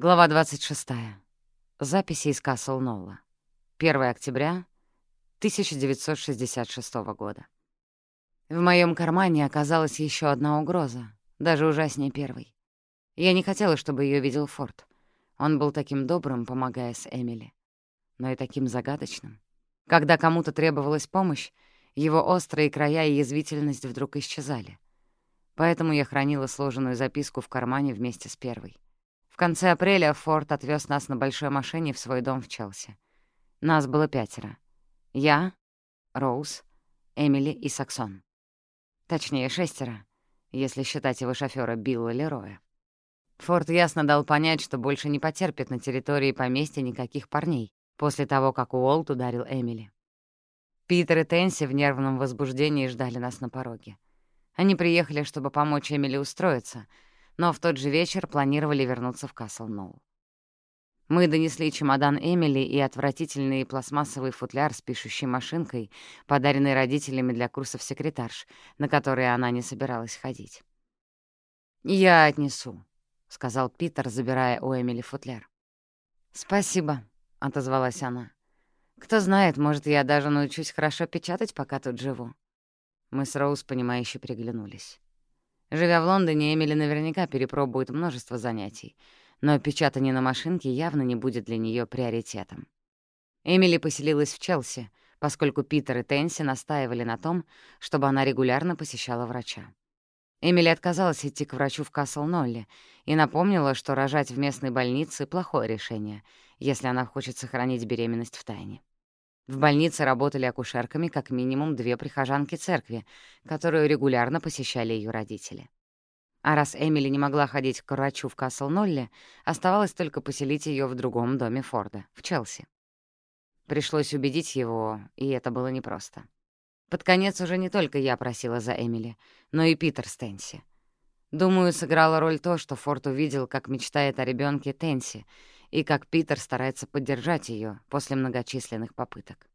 Глава 26. Записи из Касл Нолла. 1 октября 1966 года. В моем кармане оказалась еще одна угроза, даже ужаснее первой. Я не хотела, чтобы ее видел Форд. Он был таким добрым, помогая с Эмили, но и таким загадочным. Когда кому-то требовалась помощь, его острые края и язвительность вдруг исчезали. Поэтому я хранила сложенную записку в кармане вместе с первой — конце апреля Форд отвез нас на большой машине в свой дом в Челси. Нас было пятеро. Я, Роуз, Эмили и Саксон. Точнее, шестеро, если считать его шофера Билла Лероя. Форд ясно дал понять, что больше не потерпит на территории поместья никаких парней после того, как Уолт ударил Эмили. Питер и Тенси в нервном возбуждении ждали нас на пороге. Они приехали, чтобы помочь Эмили устроиться — но в тот же вечер планировали вернуться в Касл-Ноу. Мы донесли чемодан Эмили и отвратительный пластмассовый футляр с пишущей машинкой, подаренный родителями для курсов секретарш, на которые она не собиралась ходить. «Я отнесу», — сказал Питер, забирая у Эмили футляр. «Спасибо», — отозвалась она. «Кто знает, может, я даже научусь хорошо печатать, пока тут живу». Мы с Роуз, понимающе приглянулись. Живя в Лондоне, Эмили наверняка перепробует множество занятий, но печатание на машинке явно не будет для нее приоритетом. Эмили поселилась в Челси, поскольку Питер и Тенси настаивали на том, чтобы она регулярно посещала врача. Эмили отказалась идти к врачу в Касл-Нолле и напомнила, что рожать в местной больнице — плохое решение, если она хочет сохранить беременность в тайне. В больнице работали акушерками как минимум две прихожанки церкви, которую регулярно посещали ее родители. А раз Эмили не могла ходить к врачу в Касл-Нолле, оставалось только поселить ее в другом доме Форда, в Челси. Пришлось убедить его, и это было непросто. Под конец уже не только я просила за Эмили, но и Питер Стенси. Думаю, сыграла роль то, что Форд увидел, как мечтает о ребенке Тенси, и как Питер старается поддержать ее после многочисленных попыток.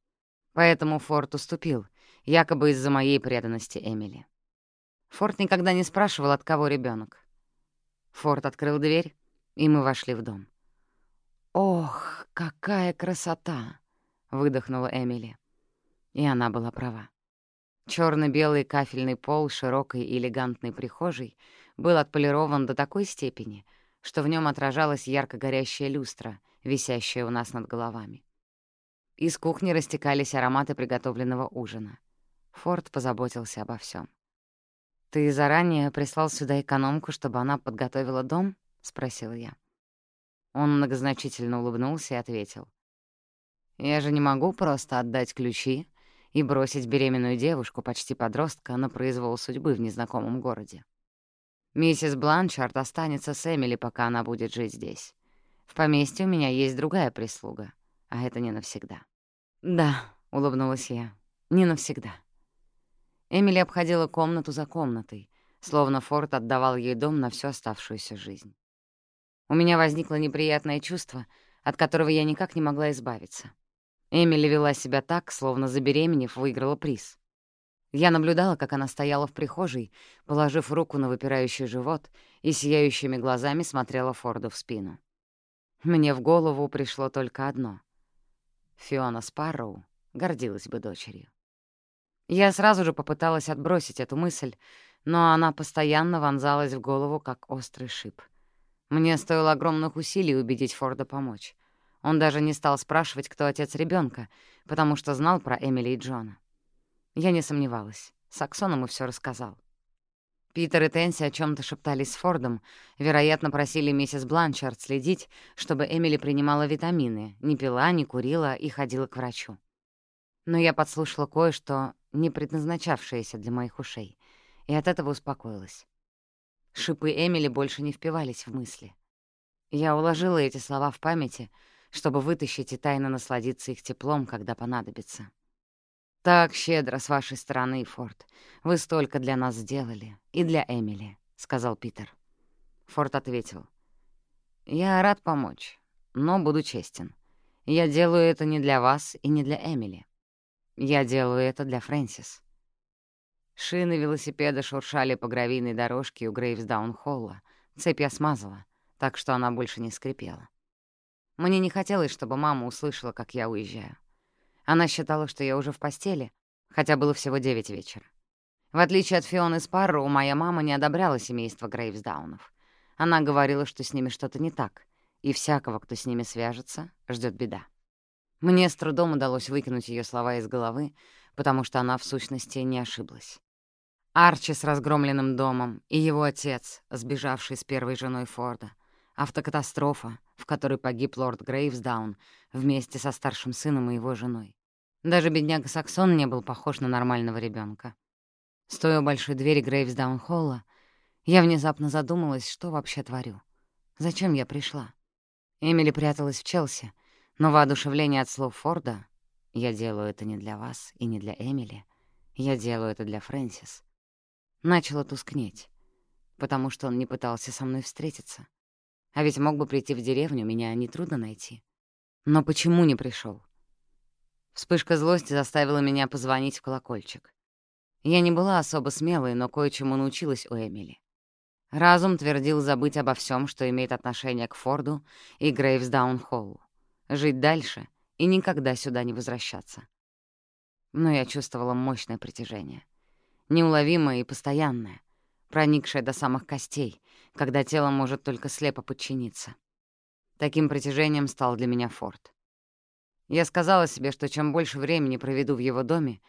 Поэтому Форд уступил, якобы из-за моей преданности Эмили. Форд никогда не спрашивал, от кого ребенок. Форд открыл дверь, и мы вошли в дом. «Ох, какая красота!» — выдохнула Эмили. И она была права. черно белый кафельный пол широкой и элегантной прихожей был отполирован до такой степени — что в нем отражалась ярко горящая люстра, висящая у нас над головами. Из кухни растекались ароматы приготовленного ужина. Форд позаботился обо всем. «Ты заранее прислал сюда экономку, чтобы она подготовила дом?» — спросила я. Он многозначительно улыбнулся и ответил. «Я же не могу просто отдать ключи и бросить беременную девушку, почти подростка, на произвол судьбы в незнакомом городе. Миссис Бланшард останется с Эмили, пока она будет жить здесь. В поместье у меня есть другая прислуга, а это не навсегда». «Да», — улыбнулась я, — «не навсегда». Эмили обходила комнату за комнатой, словно Форд отдавал ей дом на всю оставшуюся жизнь. У меня возникло неприятное чувство, от которого я никак не могла избавиться. Эмили вела себя так, словно забеременев, выиграла приз. Я наблюдала, как она стояла в прихожей, положив руку на выпирающий живот и сияющими глазами смотрела Форду в спину. Мне в голову пришло только одно. Фиона Спарроу гордилась бы дочерью. Я сразу же попыталась отбросить эту мысль, но она постоянно вонзалась в голову, как острый шип. Мне стоило огромных усилий убедить Форда помочь. Он даже не стал спрашивать, кто отец ребенка, потому что знал про Эмили и Джона. Я не сомневалась. Саксон ему всё рассказал. Питер и Тенси о чем то шептались с Фордом, вероятно, просили миссис Бланчард следить, чтобы Эмили принимала витамины, не пила, не курила и ходила к врачу. Но я подслушала кое-что, не предназначавшееся для моих ушей, и от этого успокоилась. Шипы Эмили больше не впивались в мысли. Я уложила эти слова в памяти, чтобы вытащить и тайно насладиться их теплом, когда понадобится. «Так щедро с вашей стороны, Форд. Вы столько для нас сделали. И для Эмили», — сказал Питер. Форд ответил. «Я рад помочь, но буду честен. Я делаю это не для вас и не для Эмили. Я делаю это для Фрэнсис». Шины велосипеда шуршали по гравийной дорожке у Грейвсдаун-холла. Цепь я смазала, так что она больше не скрипела. Мне не хотелось, чтобы мама услышала, как я уезжаю. Она считала, что я уже в постели, хотя было всего девять вечера. В отличие от Фионы Спарроу, моя мама не одобряла семейство Грейвсдаунов. Она говорила, что с ними что-то не так, и всякого, кто с ними свяжется, ждет беда. Мне с трудом удалось выкинуть ее слова из головы, потому что она, в сущности, не ошиблась. Арчи с разгромленным домом и его отец, сбежавший с первой женой Форда. Автокатастрофа, в которой погиб лорд Грейвсдаун вместе со старшим сыном и его женой. Даже бедняга Саксон не был похож на нормального ребенка. Стоя у большой двери Грейвсдаун-холла, я внезапно задумалась, что вообще творю. Зачем я пришла? Эмили пряталась в Челси, но воодушевление от слов Форда «Я делаю это не для вас и не для Эмили, я делаю это для Фрэнсис» начало тускнеть, потому что он не пытался со мной встретиться. А ведь мог бы прийти в деревню, меня нетрудно найти. Но почему не пришел? Вспышка злости заставила меня позвонить в колокольчик. Я не была особо смелой, но кое-чему научилась у Эмили. Разум твердил забыть обо всем, что имеет отношение к Форду и Грейвсдаун-Холлу. Жить дальше и никогда сюда не возвращаться. Но я чувствовала мощное притяжение. Неуловимое и постоянное, проникшее до самых костей, когда тело может только слепо подчиниться. Таким притяжением стал для меня Форд. Я сказала себе, что чем больше времени проведу в его доме,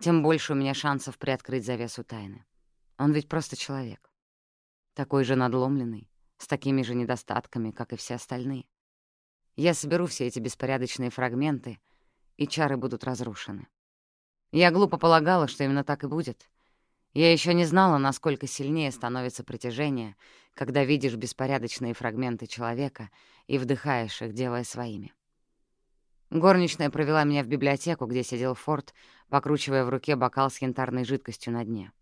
тем больше у меня шансов приоткрыть завесу тайны. Он ведь просто человек. Такой же надломленный, с такими же недостатками, как и все остальные. Я соберу все эти беспорядочные фрагменты, и чары будут разрушены. Я глупо полагала, что именно так и будет. Я еще не знала, насколько сильнее становится притяжение, когда видишь беспорядочные фрагменты человека и вдыхаешь их, делая своими. Горничная провела меня в библиотеку, где сидел Форд, покручивая в руке бокал с янтарной жидкостью на дне.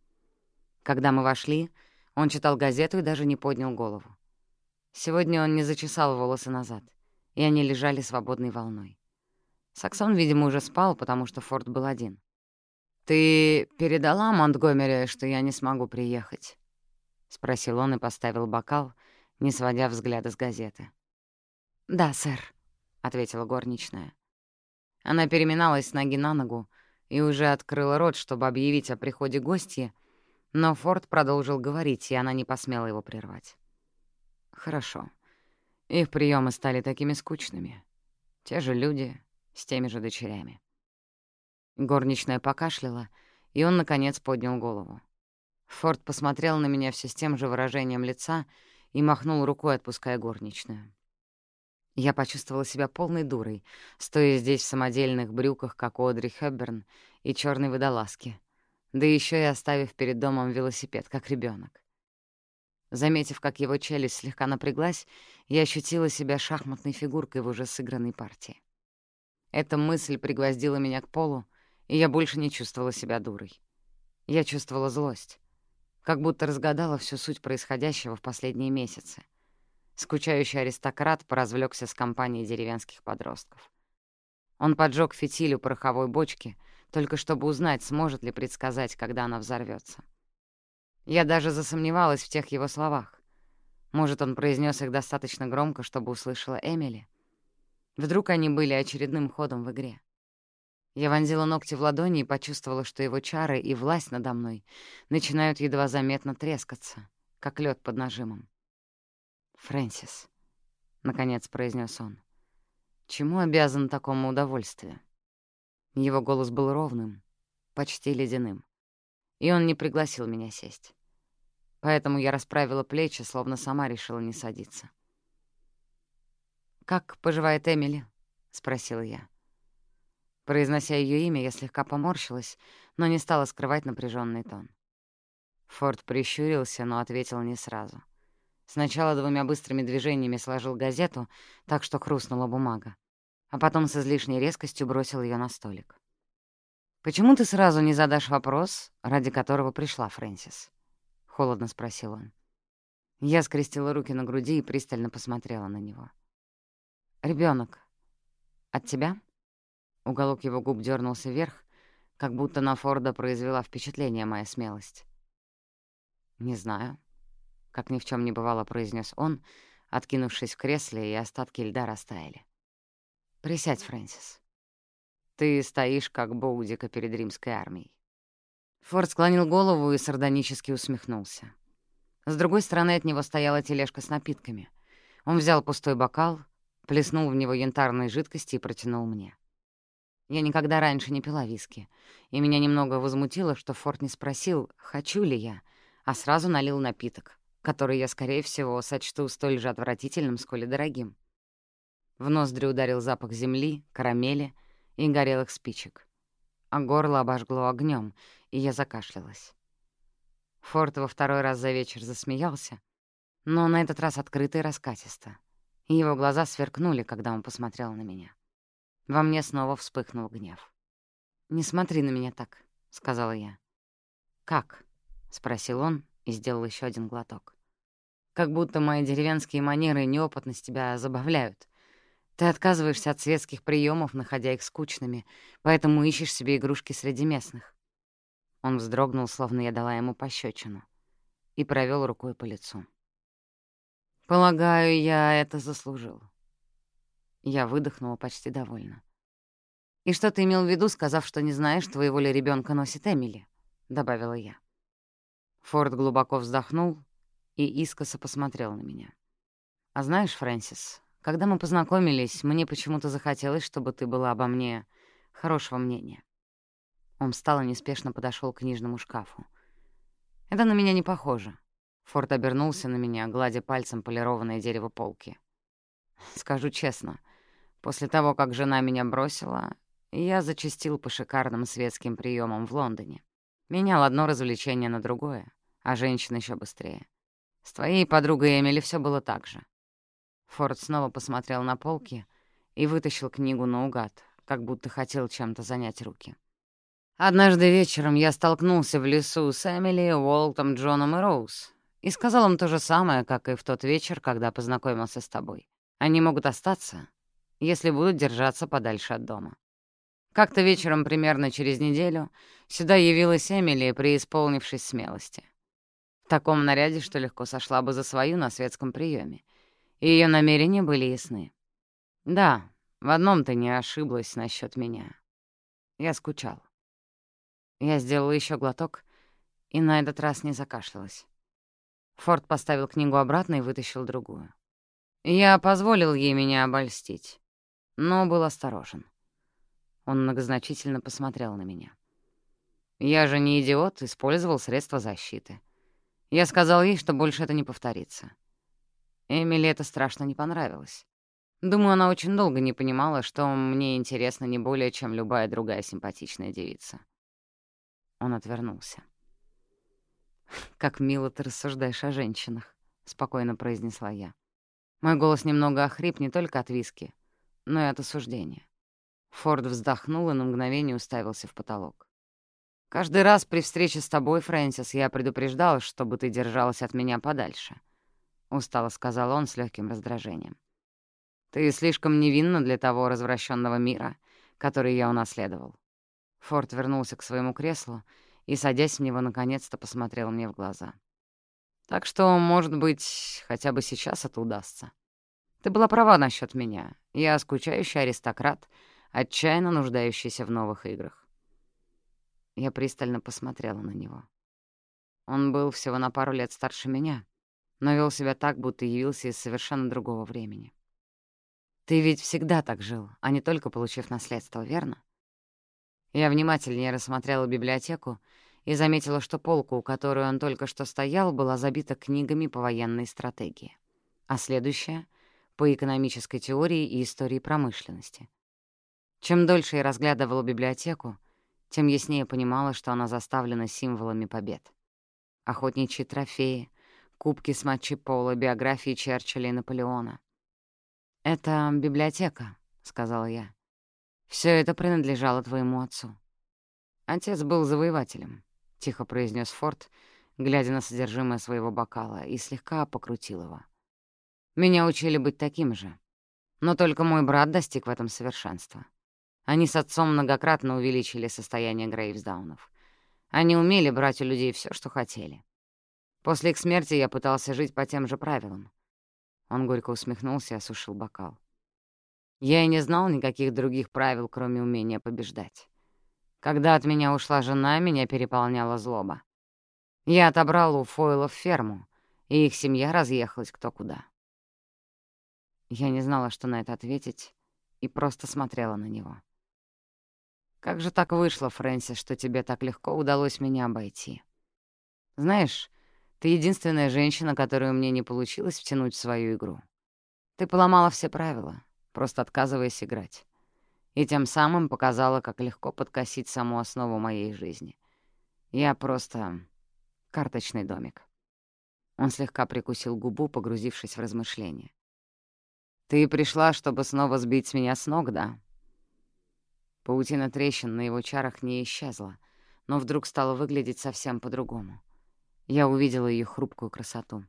Когда мы вошли, он читал газету и даже не поднял голову. Сегодня он не зачесал волосы назад, и они лежали свободной волной. Саксон, видимо, уже спал, потому что Форд был один. «Ты передала Монтгомери, что я не смогу приехать?» — спросил он и поставил бокал, не сводя взгляда с газеты. «Да, сэр», — ответила горничная. Она переминалась с ноги на ногу и уже открыла рот, чтобы объявить о приходе гостья, но Форд продолжил говорить, и она не посмела его прервать. «Хорошо. Их приемы стали такими скучными. Те же люди с теми же дочерями». Горничная покашляла, и он, наконец, поднял голову. Форд посмотрел на меня все с тем же выражением лица и махнул рукой, отпуская горничную. Я почувствовала себя полной дурой, стоя здесь в самодельных брюках, как Одри Хэбберн, и черной водолазке, да еще и оставив перед домом велосипед, как ребенок. Заметив, как его челюсть слегка напряглась, я ощутила себя шахматной фигуркой в уже сыгранной партии. Эта мысль пригвоздила меня к полу, и я больше не чувствовала себя дурой. Я чувствовала злость, как будто разгадала всю суть происходящего в последние месяцы. Скучающий аристократ поразвлёкся с компанией деревенских подростков. Он поджег фитиль у пороховой бочки — только чтобы узнать, сможет ли предсказать, когда она взорвется. Я даже засомневалась в тех его словах. Может, он произнес их достаточно громко, чтобы услышала Эмили? Вдруг они были очередным ходом в игре. Я вонзила ногти в ладони и почувствовала, что его чары и власть надо мной начинают едва заметно трескаться, как лед под нажимом. «Фрэнсис», — наконец произнес он, — «чему обязан такому удовольствию?» Его голос был ровным, почти ледяным. И он не пригласил меня сесть. Поэтому я расправила плечи, словно сама решила не садиться. «Как поживает Эмили?» — спросила я. Произнося ее имя, я слегка поморщилась, но не стала скрывать напряженный тон. Форд прищурился, но ответил не сразу. Сначала двумя быстрыми движениями сложил газету, так что хрустнула бумага а потом с излишней резкостью бросил ее на столик. «Почему ты сразу не задашь вопрос, ради которого пришла Фрэнсис?» — холодно спросил он. Я скрестила руки на груди и пристально посмотрела на него. Ребенок, от тебя?» Уголок его губ дернулся вверх, как будто на Форда произвела впечатление моя смелость. «Не знаю», — как ни в чем не бывало произнес он, откинувшись в кресле, и остатки льда растаяли. «Присядь, Фрэнсис. Ты стоишь, как Боудика перед римской армией». Форд склонил голову и сардонически усмехнулся. С другой стороны от него стояла тележка с напитками. Он взял пустой бокал, плеснул в него янтарной жидкости и протянул мне. Я никогда раньше не пила виски, и меня немного возмутило, что Форд не спросил, хочу ли я, а сразу налил напиток, который я, скорее всего, сочту столь же отвратительным, сколь и дорогим. В ноздри ударил запах земли, карамели и горелых спичек. А горло обожгло огнем, и я закашлялась. Форд во второй раз за вечер засмеялся, но на этот раз открыто и раскатисто. Его глаза сверкнули, когда он посмотрел на меня. Во мне снова вспыхнул гнев. «Не смотри на меня так», — сказала я. «Как?» — спросил он и сделал еще один глоток. «Как будто мои деревенские манеры и неопытность тебя забавляют. Ты отказываешься от светских приемов, находя их скучными, поэтому ищешь себе игрушки среди местных. Он вздрогнул, словно я дала ему пощечину, и провел рукой по лицу. «Полагаю, я это заслужил». Я выдохнула почти довольно. «И что ты имел в виду, сказав, что не знаешь, твоего ли ребенка носит Эмили?» — добавила я. Форд глубоко вздохнул и искоса посмотрел на меня. «А знаешь, Фрэнсис, когда мы познакомились, мне почему-то захотелось, чтобы ты была обо мне хорошего мнения. Он встал и неспешно подошел к книжному шкафу. «Это на меня не похоже». Форд обернулся на меня, гладя пальцем полированное дерево полки. «Скажу честно, после того, как жена меня бросила, я зачастил по шикарным светским приемам в Лондоне. Менял одно развлечение на другое, а женщин еще быстрее. С твоей подругой Эмили все было так же». Форд снова посмотрел на полки и вытащил книгу наугад, как будто хотел чем-то занять руки. Однажды вечером я столкнулся в лесу с Эмили, Уолтом, Джоном и Роуз и сказал им то же самое, как и в тот вечер, когда познакомился с тобой. Они могут остаться, если будут держаться подальше от дома. Как-то вечером, примерно через неделю, сюда явилась Эмили, преисполнившись смелости. В таком наряде, что легко сошла бы за свою на светском приеме. И ее намерения были ясны. Да, в одном ты не ошиблась насчет меня. Я скучал. Я сделала еще глоток и на этот раз не закашлялась. Форд поставил книгу обратно и вытащил другую. Я позволил ей меня обольстить, но был осторожен. Он многозначительно посмотрел на меня. Я же не идиот, использовал средства защиты. Я сказал ей, что больше это не повторится. Эмили это страшно не понравилось. Думаю, она очень долго не понимала, что мне интересно не более, чем любая другая симпатичная девица. Он отвернулся. «Как мило ты рассуждаешь о женщинах», — спокойно произнесла я. Мой голос немного охрип не только от виски, но и от осуждения. Форд вздохнул и на мгновение уставился в потолок. «Каждый раз при встрече с тобой, Фрэнсис, я предупреждал, чтобы ты держалась от меня подальше», — устало сказал он с легким раздражением. «Ты слишком невинна для того развращенного мира, который я унаследовал. Форд вернулся к своему креслу и, садясь в него, наконец-то посмотрел мне в глаза. «Так что, может быть, хотя бы сейчас это удастся. Ты была права насчет меня. Я скучающий аристократ, отчаянно нуждающийся в новых играх». Я пристально посмотрела на него. Он был всего на пару лет старше меня, но вел себя так, будто явился из совершенно другого времени. «Ты ведь всегда так жил, а не только получив наследство, верно?» Я внимательнее рассмотрела библиотеку и заметила, что полка, у которой он только что стоял, была забита книгами по военной стратегии, а следующая — по экономической теории и истории промышленности. Чем дольше я разглядывала библиотеку, тем яснее понимала, что она заставлена символами побед. Охотничьи трофеи, кубки с матчей пола, биографии Черчилля и Наполеона. «Это библиотека», — сказала я. Все это принадлежало твоему отцу. Отец был завоевателем, — тихо произнес Форд, глядя на содержимое своего бокала, и слегка покрутил его. Меня учили быть таким же. Но только мой брат достиг в этом совершенства. Они с отцом многократно увеличили состояние Грейвсдаунов. Они умели брать у людей все, что хотели. После их смерти я пытался жить по тем же правилам. Он горько усмехнулся и осушил бокал. Я и не знал никаких других правил, кроме умения побеждать. Когда от меня ушла жена, меня переполняла злоба. Я отобрал у Фойлов ферму, и их семья разъехалась кто куда. Я не знала, что на это ответить, и просто смотрела на него. «Как же так вышло, Фрэнсис, что тебе так легко удалось меня обойти? Знаешь, ты единственная женщина, которую мне не получилось втянуть в свою игру. Ты поломала все правила, просто отказываясь играть и тем самым показала, как легко подкосить саму основу моей жизни. Я просто карточный домик. Он слегка прикусил губу, погрузившись в размышления. «Ты пришла, чтобы снова сбить с меня с ног, да?» Паутина трещин на его чарах не исчезла, но вдруг стала выглядеть совсем по-другому. Я увидела ее хрупкую красоту.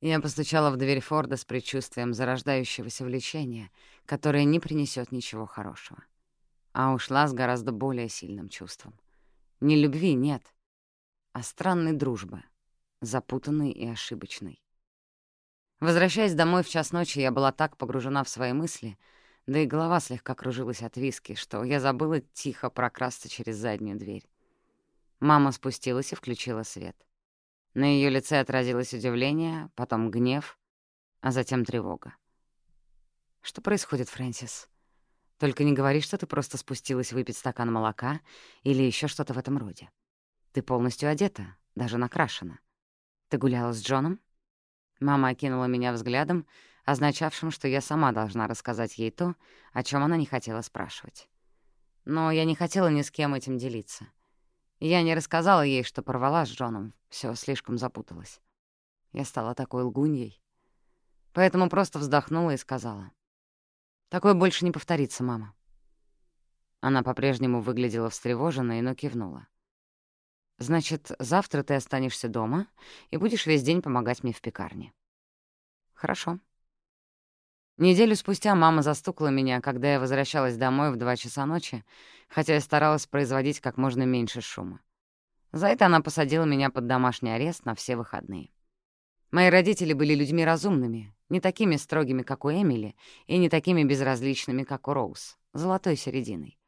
Я постучала в дверь Форда с предчувствием зарождающегося влечения, которое не принесет ничего хорошего. А ушла с гораздо более сильным чувством. Не любви нет, а странной дружбы, запутанной и ошибочной. Возвращаясь домой в час ночи, я была так погружена в свои мысли, да и голова слегка кружилась от виски, что я забыла тихо прокрасться через заднюю дверь. Мама спустилась и включила свет. На ее лице отразилось удивление, потом гнев, а затем тревога. «Что происходит, Фрэнсис? Только не говори, что ты просто спустилась выпить стакан молока или еще что-то в этом роде. Ты полностью одета, даже накрашена. Ты гуляла с Джоном?» Мама окинула меня взглядом, означавшим, что я сама должна рассказать ей то, о чем она не хотела спрашивать. Но я не хотела ни с кем этим делиться — я не рассказала ей, что порвала с Джоном. Все слишком запуталось. Я стала такой лгуньей. Поэтому просто вздохнула и сказала. «Такое больше не повторится, мама». Она по-прежнему выглядела встревоженной, но кивнула. «Значит, завтра ты останешься дома и будешь весь день помогать мне в пекарне». «Хорошо», Неделю спустя мама застукала меня, когда я возвращалась домой в два часа ночи, хотя я старалась производить как можно меньше шума. За это она посадила меня под домашний арест на все выходные. Мои родители были людьми разумными, не такими строгими, как у Эмили, и не такими безразличными, как у Роуз, золотой серединой.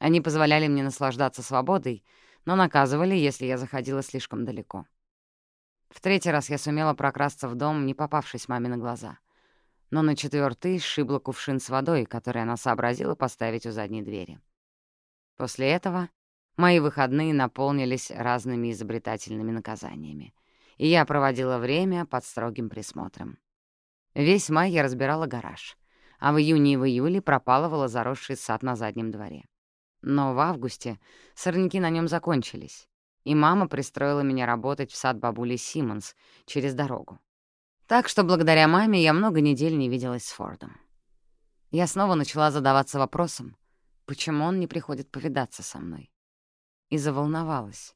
Они позволяли мне наслаждаться свободой, но наказывали, если я заходила слишком далеко. В третий раз я сумела прокрасться в дом, не попавшись маме на глаза — но на четвертый сшибла кувшин с водой, который она сообразила поставить у задней двери. После этого мои выходные наполнились разными изобретательными наказаниями, и я проводила время под строгим присмотром. Весь май я разбирала гараж, а в июне и в июле пропалывала заросший сад на заднем дворе. Но в августе сорняки на нем закончились, и мама пристроила меня работать в сад бабули Симмонс через дорогу. Так что благодаря маме я много недель не виделась с Фордом. Я снова начала задаваться вопросом, почему он не приходит повидаться со мной. И заволновалась,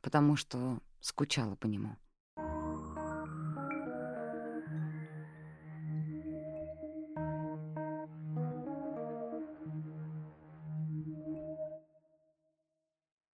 потому что скучала по нему.